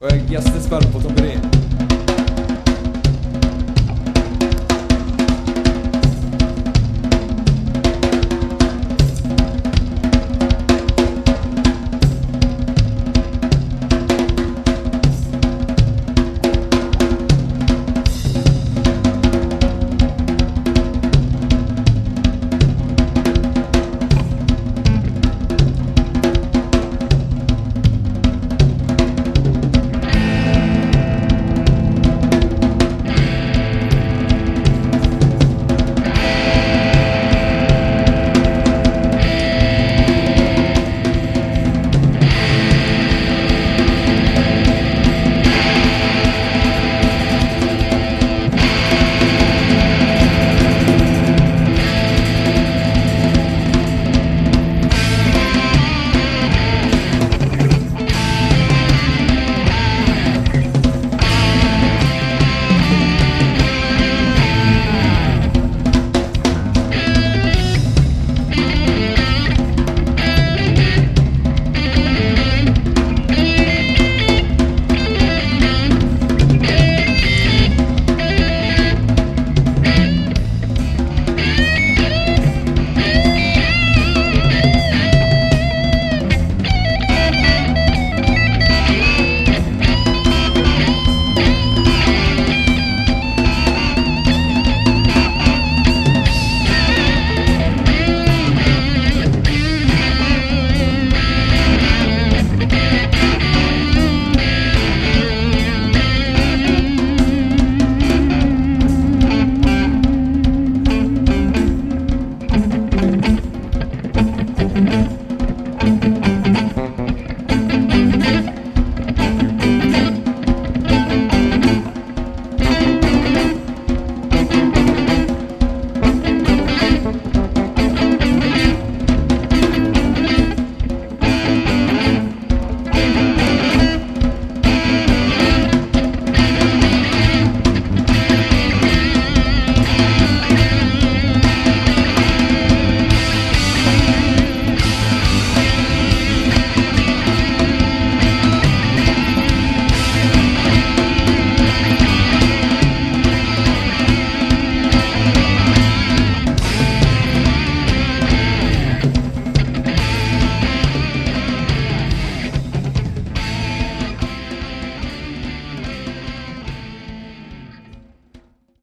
Ouais, gastespall på Tomperin.